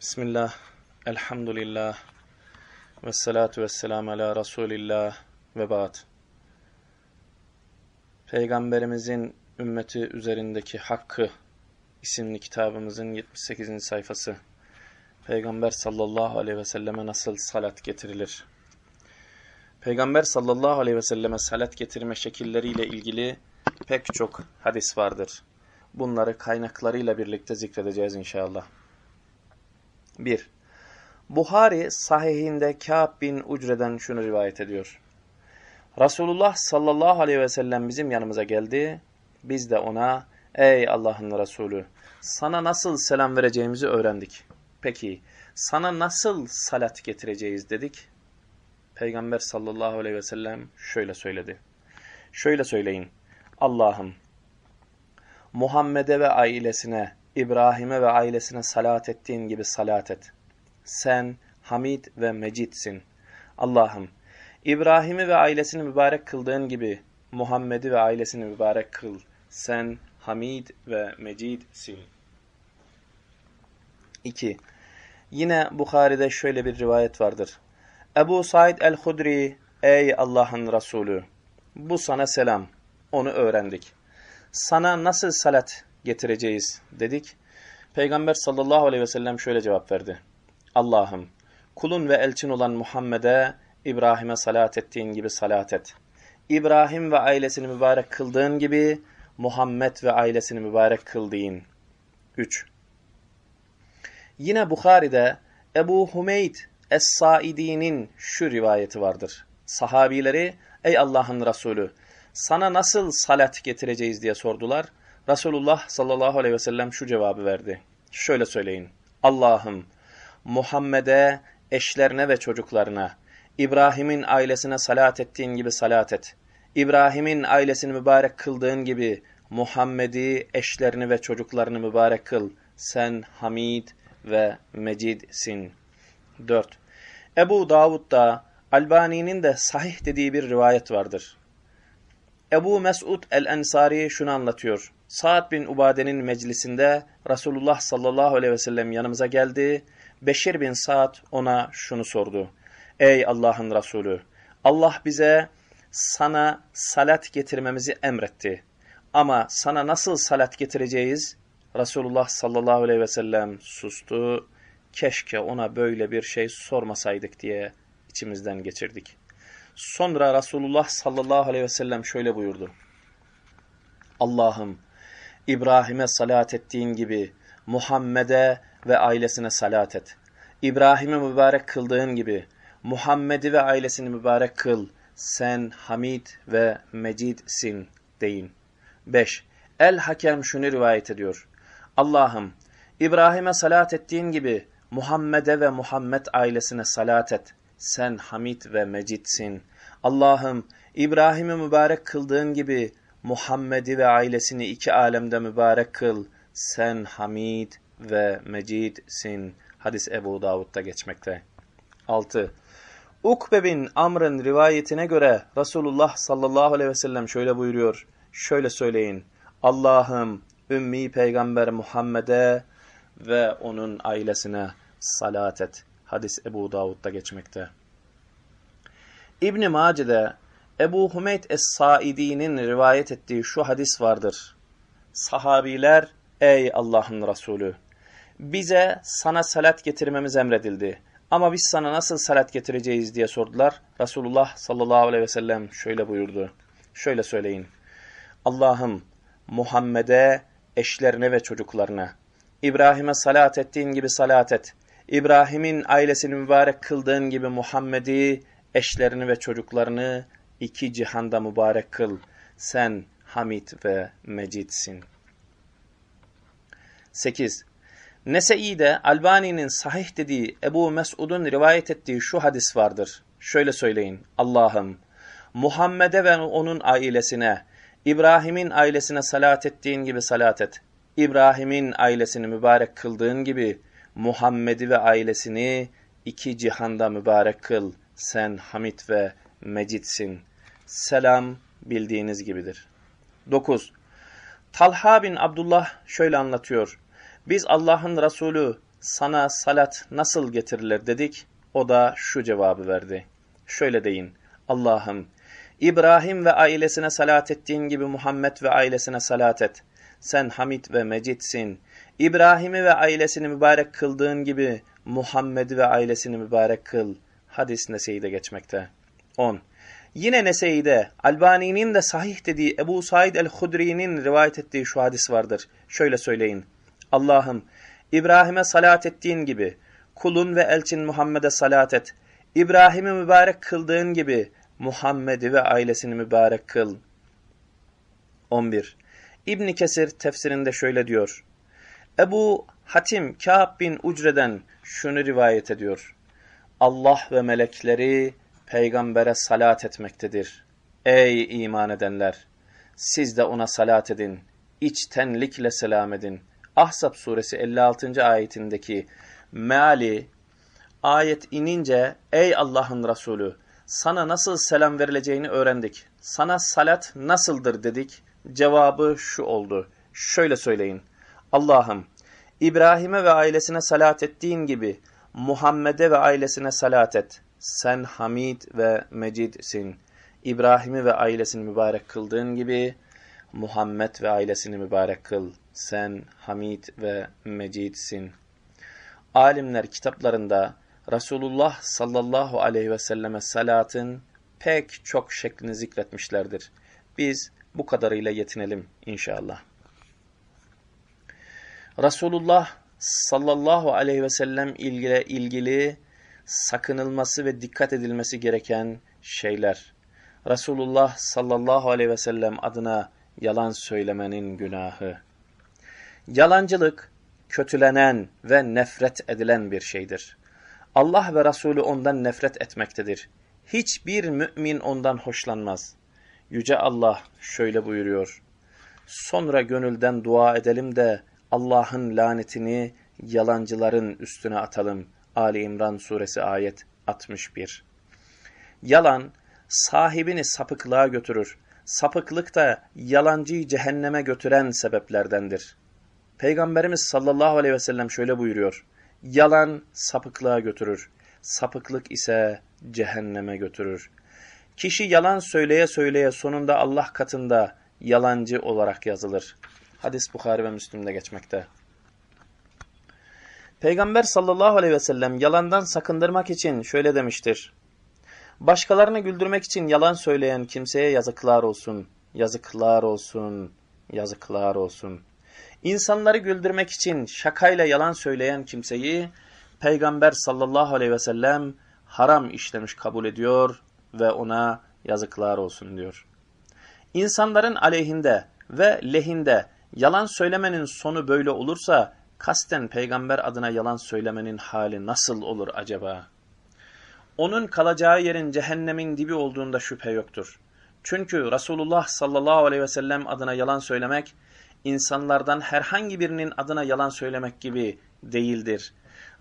Bismillah, elhamdülillah, ve salatu ve selamu ala Resulillah ve ba'd. Peygamberimizin ümmeti üzerindeki hakkı isimli kitabımızın 78. sayfası. Peygamber sallallahu aleyhi ve selleme nasıl salat getirilir? Peygamber sallallahu aleyhi ve selleme salat getirme şekilleriyle ilgili pek çok hadis vardır. Bunları kaynaklarıyla birlikte zikredeceğiz inşallah. 1. Buhari sahihinde Kâb bin Ucre'den şunu rivayet ediyor. Resulullah sallallahu aleyhi ve sellem bizim yanımıza geldi. Biz de ona ey Allah'ın Resulü sana nasıl selam vereceğimizi öğrendik. Peki sana nasıl salat getireceğiz dedik. Peygamber sallallahu aleyhi ve sellem şöyle söyledi. Şöyle söyleyin. Allah'ım Muhammed'e ve ailesine, İbrahim'e ve ailesine salat ettiğin gibi salat et. Sen Hamid ve Mecidsin. Allah'ım İbrahim'i ve ailesini mübarek kıldığın gibi Muhammed'i ve ailesini mübarek kıl. Sen Hamid ve Mecidsin. 2. Yine Bukhari'de şöyle bir rivayet vardır. Ebu Said el-Hudri, ey Allah'ın Resulü, bu sana selam, onu öğrendik. Sana nasıl salat getireceğiz dedik. Peygamber sallallahu aleyhi ve sellem şöyle cevap verdi. Allah'ım kulun ve elçin olan Muhammed'e İbrahim'e salat ettiğin gibi salat et. İbrahim ve ailesini mübarek kıldığın gibi Muhammed ve ailesini mübarek kıldığın. 3. Yine Bukhari'de Ebu Humeyd Es-Saidi'nin şu rivayeti vardır. Sahabileri ey Allah'ın Resulü sana nasıl salat getireceğiz diye sordular. Resulullah sallallahu aleyhi ve sellem şu cevabı verdi. Şöyle söyleyin. Allah'ım Muhammed'e, eşlerine ve çocuklarına, İbrahim'in ailesine salat ettiğin gibi salat et. İbrahim'in ailesini mübarek kıldığın gibi Muhammed'i, eşlerini ve çocuklarını mübarek kıl. Sen Hamid ve Mecidsin. 4. Ebu Davud'da Albani'nin de sahih dediği bir rivayet vardır. Ebu Mesud el-Ensari şunu anlatıyor. Sa'd bin Ubade'nin meclisinde Resulullah sallallahu aleyhi ve sellem yanımıza geldi. Beşir bin Sa'd ona şunu sordu. Ey Allah'ın Resulü! Allah bize sana salat getirmemizi emretti. Ama sana nasıl salat getireceğiz? Resulullah sallallahu aleyhi ve sellem sustu. Keşke ona böyle bir şey sormasaydık diye içimizden geçirdik. Sonra Resulullah sallallahu aleyhi ve sellem şöyle buyurdu. Allah'ım İbrahim'e salat ettiğin gibi Muhammed'e ve ailesine salat et. İbrahim'i mübarek kıldığın gibi Muhammed'i ve ailesini mübarek kıl. Sen Hamid ve Mecidsin deyin. 5. El-Hakem şunu rivayet ediyor. Allah'ım İbrahim'e salat ettiğin gibi Muhammed'e ve Muhammed ailesine salat et. Sen Hamid ve Mecidsin. Allah'ım İbrahim'i mübarek kıldığın gibi Muhammed'i ve ailesini iki alemde mübarek kıl. Sen Hamid ve Mecidsin. Hadis Ebu Davud'da geçmekte. 6. Ukbe bin Amr'ın rivayetine göre Resulullah sallallahu aleyhi ve sellem şöyle buyuruyor. Şöyle söyleyin. Allah'ım ümmi peygamber Muhammed'e ve onun ailesine salat et. Hadis Ebu Davud'da geçmekte. İbn-i Mace'de Ebu Humeyd Es-Saidi'nin rivayet ettiği şu hadis vardır. Sahabiler, ey Allah'ın Resulü! Bize sana salat getirmemiz emredildi. Ama biz sana nasıl salat getireceğiz diye sordular. Resulullah sallallahu aleyhi ve sellem şöyle buyurdu. Şöyle söyleyin. Allah'ım Muhammed'e, eşlerine ve çocuklarına, İbrahim'e salat ettiğin gibi salat et. İbrahim'in ailesini mübarek kıldığın gibi Muhammed'i, eşlerini ve çocuklarını iki cihanda mübarek kıl. Sen Hamid ve Mecidsin. 8. Nese'i'de Albani'nin sahih dediği Ebu Mesud'un rivayet ettiği şu hadis vardır. Şöyle söyleyin. Allah'ım Muhammed'e ve onun ailesine, İbrahim'in ailesine salat ettiğin gibi salat et. İbrahim'in ailesini mübarek kıldığın gibi Muhammed'i ve ailesini iki cihanda mübarek kıl. Sen Hamid ve Mecidsin. Selam bildiğiniz gibidir. 9. Talha bin Abdullah şöyle anlatıyor. Biz Allah'ın Resulü sana salat nasıl getirilir dedik. O da şu cevabı verdi. Şöyle deyin. Allah'ım İbrahim ve ailesine salat ettiğin gibi Muhammed ve ailesine salat et. Sen Hamid ve Mecidsin. İbrahim'i ve ailesini mübarek kıldığın gibi Muhammed'i ve ailesini mübarek kıl. Hadis Nese'de geçmekte. 10. Yine Nese'de Albani'nin de sahih dediği Ebu Said el-Hudri'nin rivayet ettiği şu hadis vardır. Şöyle söyleyin. Allah'ım İbrahim'e salat ettiğin gibi kulun ve elçin Muhammed'e salat et. İbrahim'i mübarek kıldığın gibi Muhammed'i ve ailesini mübarek kıl. 11. İbn Kesir tefsirinde şöyle diyor. Ebu Hatim Kâb bin Ucre'den şunu rivayet ediyor. Allah ve melekleri peygambere salat etmektedir. Ey iman edenler! Siz de ona salat edin. İçtenlikle selam edin. Ahzab suresi 56. ayetindeki meali ayet inince ey Allah'ın Resulü sana nasıl selam verileceğini öğrendik. Sana salat nasıldır dedik. Cevabı şu oldu. Şöyle söyleyin. Allah'ım İbrahim'e ve ailesine salat ettiğin gibi Muhammed'e ve ailesine salat et. Sen Hamid ve Mecid'sin. İbrahim'i ve ailesini mübarek kıldığın gibi Muhammed ve ailesini mübarek kıl. Sen Hamid ve Mecid'sin. Alimler kitaplarında Resulullah sallallahu aleyhi ve selleme salatın pek çok şeklini zikretmişlerdir. Biz bu kadarıyla yetinelim inşallah. Resulullah sallallahu aleyhi ve sellem ilgili, ilgili sakınılması ve dikkat edilmesi gereken şeyler. Resulullah sallallahu aleyhi ve sellem adına yalan söylemenin günahı. Yalancılık kötülenen ve nefret edilen bir şeydir. Allah ve Resulü ondan nefret etmektedir. Hiçbir mümin ondan hoşlanmaz. Yüce Allah şöyle buyuruyor. Sonra gönülden dua edelim de Allah'ın lanetini yalancıların üstüne atalım. Ali İmran suresi ayet 61. Yalan sahibini sapıklığa götürür. Sapıklık da yalancıyı cehenneme götüren sebeplerdendir. Peygamberimiz sallallahu aleyhi ve sellem şöyle buyuruyor. Yalan sapıklığa götürür. Sapıklık ise cehenneme götürür. Kişi yalan söyleye söyleye sonunda Allah katında yalancı olarak yazılır. Hadis Bukhari ve Müslim'de geçmekte. Peygamber sallallahu aleyhi ve sellem yalandan sakındırmak için şöyle demiştir. Başkalarını güldürmek için yalan söyleyen kimseye yazıklar olsun, yazıklar olsun, yazıklar olsun. İnsanları güldürmek için şakayla yalan söyleyen kimseyi Peygamber sallallahu aleyhi ve sellem haram işlemiş kabul ediyor ve ona yazıklar olsun diyor. İnsanların aleyhinde ve lehinde yalan söylemenin sonu böyle olursa kasten peygamber adına yalan söylemenin hali nasıl olur acaba? Onun kalacağı yerin cehennemin dibi olduğunda şüphe yoktur. Çünkü Resulullah sallallahu aleyhi ve sellem adına yalan söylemek, insanlardan herhangi birinin adına yalan söylemek gibi değildir.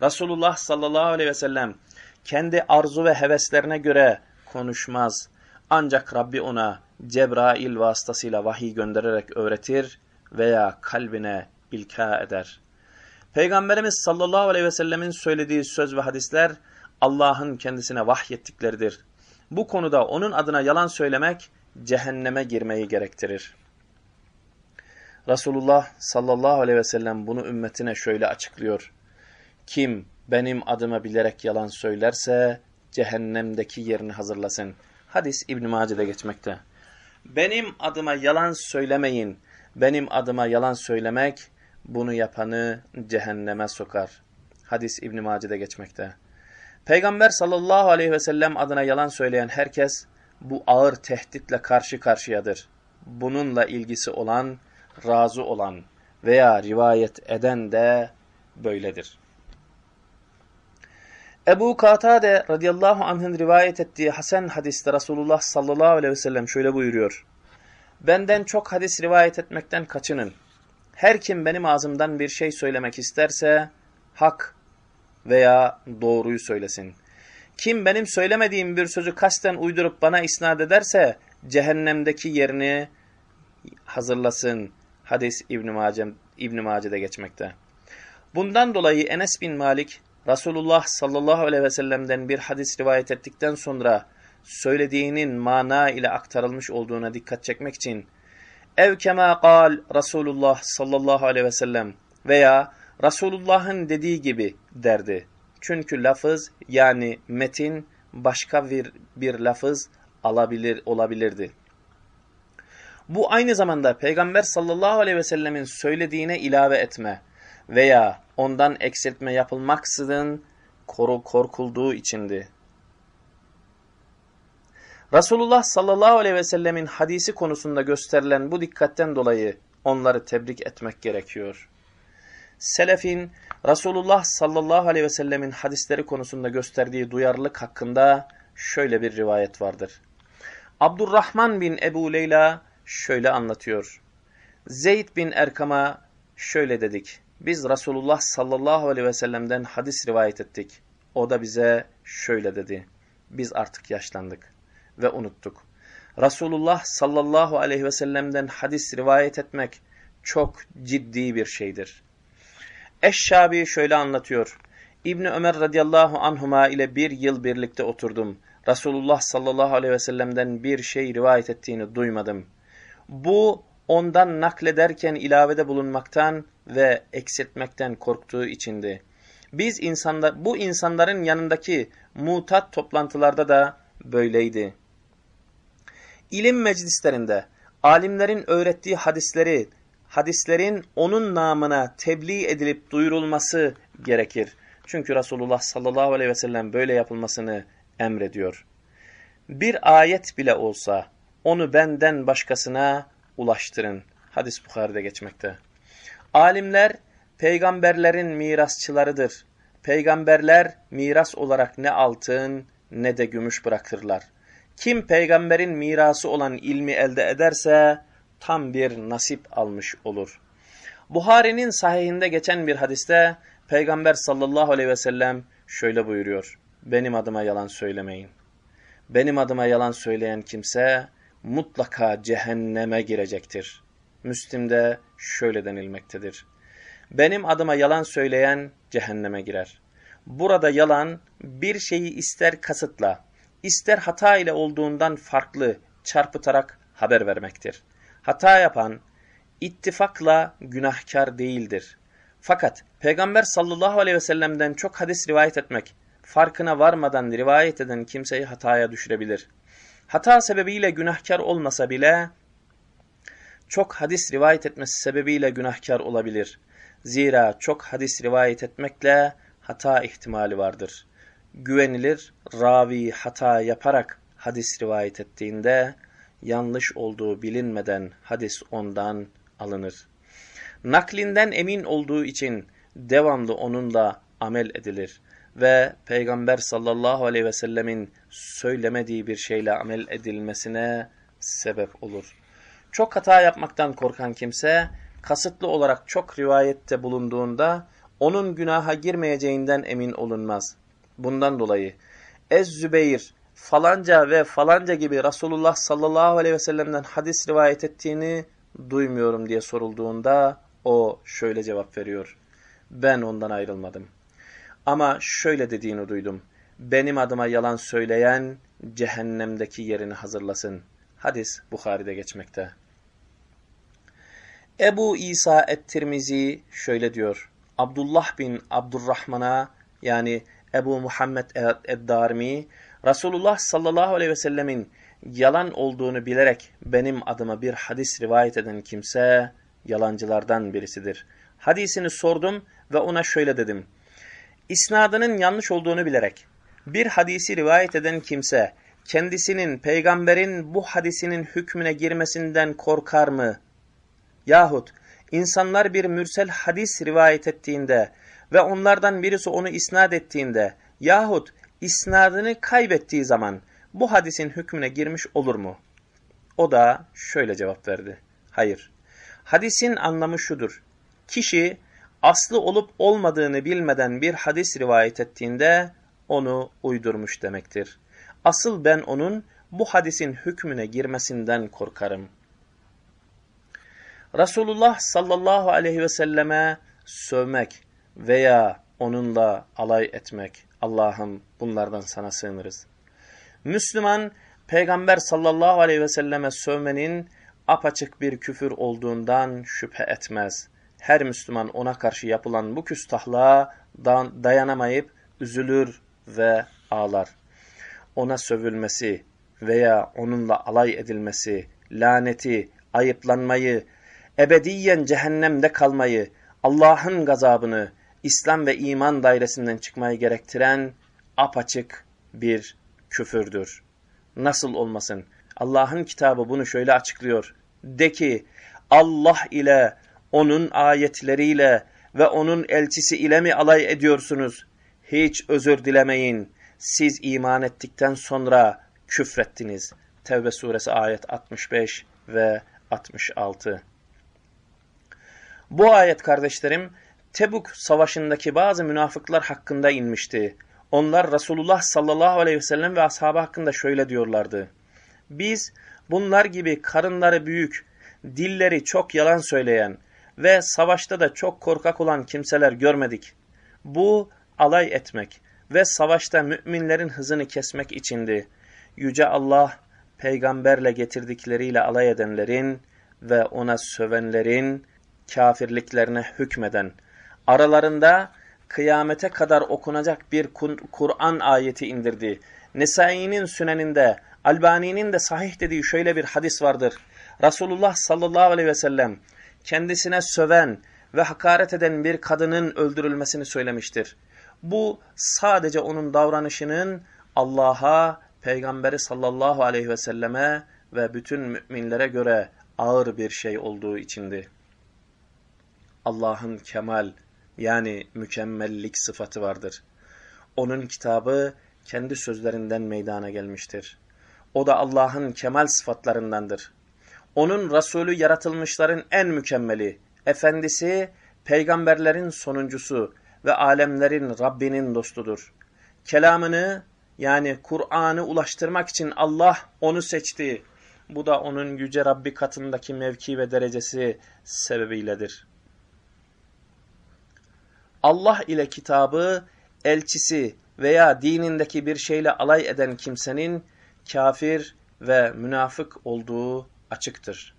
Resulullah sallallahu aleyhi ve sellem kendi arzu ve heveslerine göre konuşmaz. Ancak Rabbi ona Cebrail vasıtasıyla vahiy göndererek öğretir veya kalbine ilka eder. Peygamberimiz sallallahu aleyhi ve sellemin söylediği söz ve hadisler Allah'ın kendisine vahyettikleridir. Bu konuda onun adına yalan söylemek cehenneme girmeyi gerektirir. Resulullah sallallahu aleyhi ve sellem bunu ümmetine şöyle açıklıyor. Kim benim adıma bilerek yalan söylerse cehennemdeki yerini hazırlasın. Hadis İbn-i Mace'de geçmekte. Benim adıma yalan söylemeyin. Benim adıma yalan söylemek bunu yapanı cehenneme sokar. Hadis İbn-i Mace'de geçmekte. Peygamber sallallahu aleyhi ve sellem adına yalan söyleyen herkes bu ağır tehditle karşı karşıyadır. Bununla ilgisi olan, razı olan veya rivayet eden de böyledir. Ebu Katade radıyallahu anh'ın rivayet ettiği Hasan hadiste Resulullah sallallahu aleyhi ve sellem şöyle buyuruyor. Benden çok hadis rivayet etmekten kaçının. Her kim benim ağzımdan bir şey söylemek isterse hak veya doğruyu söylesin. Kim benim söylemediğim bir sözü kasten uydurup bana isnat ederse cehennemdeki yerini hazırlasın. Hadis İbn-i Mace, İbn Mace'de geçmekte. Bundan dolayı Enes bin Malik Resulullah sallallahu aleyhi ve sellem'den bir hadis rivayet ettikten sonra söylediğinin mana ile aktarılmış olduğuna dikkat çekmek için ev kema kal Resulullah sallallahu aleyhi ve sellem veya Resulullah'ın dediği gibi derdi. Çünkü lafız yani metin başka bir, bir lafız alabilir olabilirdi. Bu aynı zamanda Peygamber sallallahu aleyhi ve sellemin söylediğine ilave etme veya ondan eksiltme yapılmaksızın koru korkulduğu içindi. Resulullah sallallahu aleyhi ve sellemin hadisi konusunda gösterilen bu dikkatten dolayı onları tebrik etmek gerekiyor. Selefin Resulullah sallallahu aleyhi ve sellemin hadisleri konusunda gösterdiği duyarlılık hakkında şöyle bir rivayet vardır. Abdurrahman bin Ebu Leyla şöyle anlatıyor. Zeyd bin Erkam'a şöyle dedik. Biz Resulullah sallallahu aleyhi ve sellem'den hadis rivayet ettik. O da bize şöyle dedi. Biz artık yaşlandık ve unuttuk. Resulullah sallallahu aleyhi ve sellem'den hadis rivayet etmek çok ciddi bir şeydir. Eşşabi şöyle anlatıyor. İbni Ömer radıyallahu anhuma ile bir yıl birlikte oturdum. Resulullah sallallahu aleyhi ve sellem'den bir şey rivayet ettiğini duymadım. Bu ondan naklederken ilavede bulunmaktan ve eksiltmekten korktuğu içindi. Biz insanlar, bu insanların yanındaki mutat toplantılarda da böyleydi. İlim meclislerinde alimlerin öğrettiği hadisleri, hadislerin onun namına tebliğ edilip duyurulması gerekir. Çünkü Resulullah sallallahu aleyhi ve sellem böyle yapılmasını emrediyor. Bir ayet bile olsa onu benden başkasına ulaştırın. Hadis Bukhari'de geçmekte. Alimler peygamberlerin mirasçılarıdır. Peygamberler miras olarak ne altın ne de gümüş bırakırlar. Kim peygamberin mirası olan ilmi elde ederse tam bir nasip almış olur. Buhari'nin sahihinde geçen bir hadiste Peygamber sallallahu aleyhi ve sellem şöyle buyuruyor. Benim adıma yalan söylemeyin. Benim adıma yalan söyleyen kimse mutlaka cehenneme girecektir. Müslim'de şöyle denilmektedir. Benim adıma yalan söyleyen cehenneme girer. Burada yalan bir şeyi ister kasıtla, ister hata ile olduğundan farklı çarpıtarak haber vermektir. Hata yapan ittifakla günahkar değildir. Fakat Peygamber sallallahu aleyhi ve sellem'den çok hadis rivayet etmek, farkına varmadan rivayet eden kimseyi hataya düşürebilir. Hata sebebiyle günahkar olmasa bile çok hadis rivayet etmesi sebebiyle günahkar olabilir. Zira çok hadis rivayet etmekle hata ihtimali vardır. Güvenilir ravi hata yaparak hadis rivayet ettiğinde yanlış olduğu bilinmeden hadis ondan alınır. Naklinden emin olduğu için devamlı onunla amel edilir ve Peygamber sallallahu aleyhi ve sellemin söylemediği bir şeyle amel edilmesine sebep olur. Çok hata yapmaktan korkan kimse kasıtlı olarak çok rivayette bulunduğunda onun günaha girmeyeceğinden emin olunmaz. Bundan dolayı Ez-Zübeyir falanca ve falanca gibi Resulullah sallallahu aleyhi ve sellem'den hadis rivayet ettiğini duymuyorum diye sorulduğunda o şöyle cevap veriyor. Ben ondan ayrılmadım. Ama şöyle dediğini duydum. Benim adıma yalan söyleyen cehennemdeki yerini hazırlasın. Hadis Bukhari'de geçmekte. Ebu İsa et-Tirmizi şöyle diyor. Abdullah bin Abdurrahman'a yani Ebu Muhammed ed-Darmi Resulullah sallallahu aleyhi ve sellemin yalan olduğunu bilerek benim adıma bir hadis rivayet eden kimse yalancılardan birisidir. Hadisini sordum ve ona şöyle dedim. İsnadının yanlış olduğunu bilerek bir hadisi rivayet eden kimse kendisinin peygamberin bu hadisinin hükmüne girmesinden korkar mı? Yahut insanlar bir mürsel hadis rivayet ettiğinde ve onlardan birisi onu isnat ettiğinde yahut isnadını kaybettiği zaman bu hadisin hükmüne girmiş olur mu? O da şöyle cevap verdi. Hayır. Hadisin anlamı şudur. Kişi aslı olup olmadığını bilmeden bir hadis rivayet ettiğinde onu uydurmuş demektir. Asıl ben onun bu hadisin hükmüne girmesinden korkarım. Resulullah sallallahu aleyhi ve selleme sövmek veya onunla alay etmek. Allah'ım bunlardan sana sığınırız. Müslüman, Peygamber sallallahu aleyhi ve selleme sövmenin apaçık bir küfür olduğundan şüphe etmez. Her Müslüman ona karşı yapılan bu küstahlığa dayanamayıp üzülür ve ağlar. Ona sövülmesi veya onunla alay edilmesi, laneti, ayıplanmayı, ebediyen cehennemde kalmayı, Allah'ın gazabını, İslam ve iman dairesinden çıkmayı gerektiren apaçık bir küfürdür. Nasıl olmasın? Allah'ın kitabı bunu şöyle açıklıyor. De ki Allah ile, onun ayetleriyle ve onun elçisi ile mi alay ediyorsunuz? Hiç özür dilemeyin. Siz iman ettikten sonra küfrettiniz. Tevbe suresi ayet 65 ve 66. Bu ayet kardeşlerim Tebuk savaşındaki bazı münafıklar hakkında inmişti. Onlar Resulullah sallallahu aleyhi ve sellem ve ashabı hakkında şöyle diyorlardı. Biz bunlar gibi karınları büyük, dilleri çok yalan söyleyen ve savaşta da çok korkak olan kimseler görmedik. Bu alay etmek ve savaşta müminlerin hızını kesmek içindi. Yüce Allah peygamberle getirdikleriyle alay edenlerin ve ona sövenlerin kafirliklerine hükmeden, aralarında kıyamete kadar okunacak bir Kur'an ayeti indirdi. Nesai'nin süneninde, Albani'nin de sahih dediği şöyle bir hadis vardır. Resulullah sallallahu aleyhi ve sellem kendisine söven ve hakaret eden bir kadının öldürülmesini söylemiştir. Bu sadece onun davranışının Allah'a, Peygamberi sallallahu aleyhi ve selleme ve bütün müminlere göre ağır bir şey olduğu içindi. Allah'ın kemal yani mükemmellik sıfatı vardır. Onun kitabı kendi sözlerinden meydana gelmiştir. O da Allah'ın kemal sıfatlarındandır. Onun Resulü yaratılmışların en mükemmeli, efendisi, peygamberlerin sonuncusu ve alemlerin Rabbinin dostudur. Kelamını yani Kur'an'ı ulaştırmak için Allah onu seçti. Bu da onun yüce Rabbi katındaki mevki ve derecesi sebebiyledir. Allah ile kitabı, elçisi veya dinindeki bir şeyle alay eden kimsenin kafir ve münafık olduğu açıktır.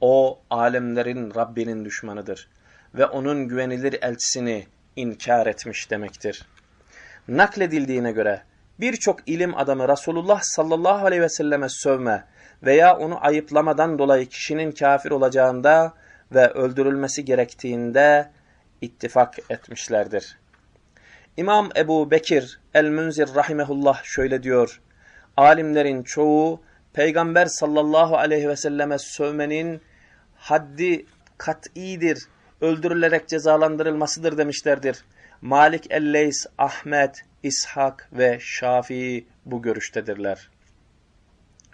O alemlerin Rabbinin düşmanıdır ve onun güvenilir elçisini inkar etmiş demektir. Nakledildiğine göre birçok ilim adamı Resulullah sallallahu aleyhi ve selleme sövme veya onu ayıplamadan dolayı kişinin kafir olacağında ve öldürülmesi gerektiğinde ittifak etmişlerdir. İmam Ebu Bekir el-Münzir rahimehullah şöyle diyor. Alimlerin çoğu Peygamber sallallahu aleyhi ve selleme sövmenin haddi kat'idir, öldürülerek cezalandırılmasıdır demişlerdir. Malik el-Leys, Ahmet, İshak ve Şafii bu görüştedirler.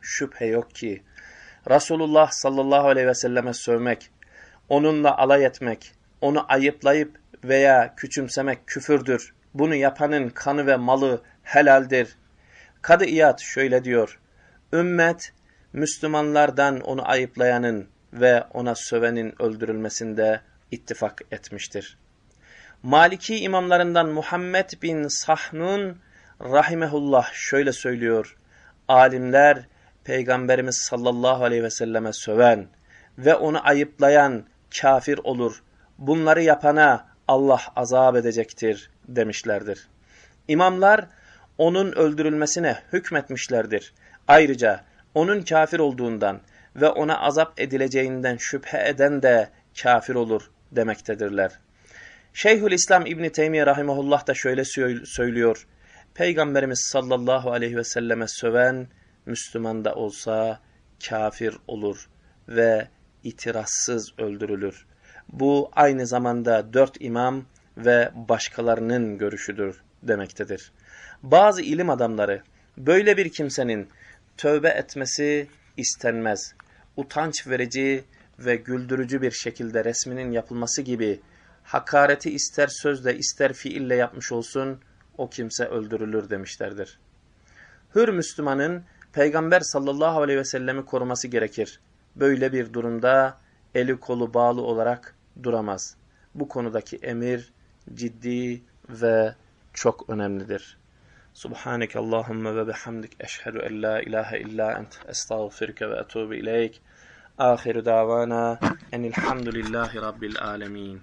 Şüphe yok ki Resulullah sallallahu aleyhi ve selleme sövmek, onunla alay etmek, onu ayıplayıp veya küçümsemek küfürdür. Bunu yapanın kanı ve malı helaldir. Kadı İyad şöyle diyor. Ümmet, Müslümanlardan onu ayıplayanın ve ona sövenin öldürülmesinde ittifak etmiştir. Maliki imamlarından Muhammed bin Sahnun rahimehullah şöyle söylüyor. Alimler Peygamberimiz sallallahu aleyhi ve selleme söven ve onu ayıplayan kafir olur bunları yapana Allah azap edecektir demişlerdir. İmamlar onun öldürülmesine hükmetmişlerdir. Ayrıca onun kafir olduğundan ve ona azap edileceğinden şüphe eden de kafir olur demektedirler. Şeyhül İslam İbni Teymiye Rahimahullah da şöyle söylüyor. Peygamberimiz sallallahu aleyhi ve selleme söven Müslüman da olsa kafir olur ve itirazsız öldürülür. Bu aynı zamanda dört imam ve başkalarının görüşüdür demektedir. Bazı ilim adamları böyle bir kimsenin tövbe etmesi istenmez. Utanç verici ve güldürücü bir şekilde resminin yapılması gibi hakareti ister sözle ister fiille yapmış olsun o kimse öldürülür demişlerdir. Hür Müslümanın Peygamber sallallahu aleyhi ve sellemi koruması gerekir. Böyle bir durumda eli kolu bağlı olarak duramaz. Bu konudaki emir ciddi ve çok önemlidir. Subhaneke Allahümme ve bihamdik eşhedü en la ilahe illa ent estağfirke ve etubu ileyk. Ahiru davana enilhamdülillahi rabbil alemin.